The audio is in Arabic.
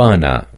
أسبانا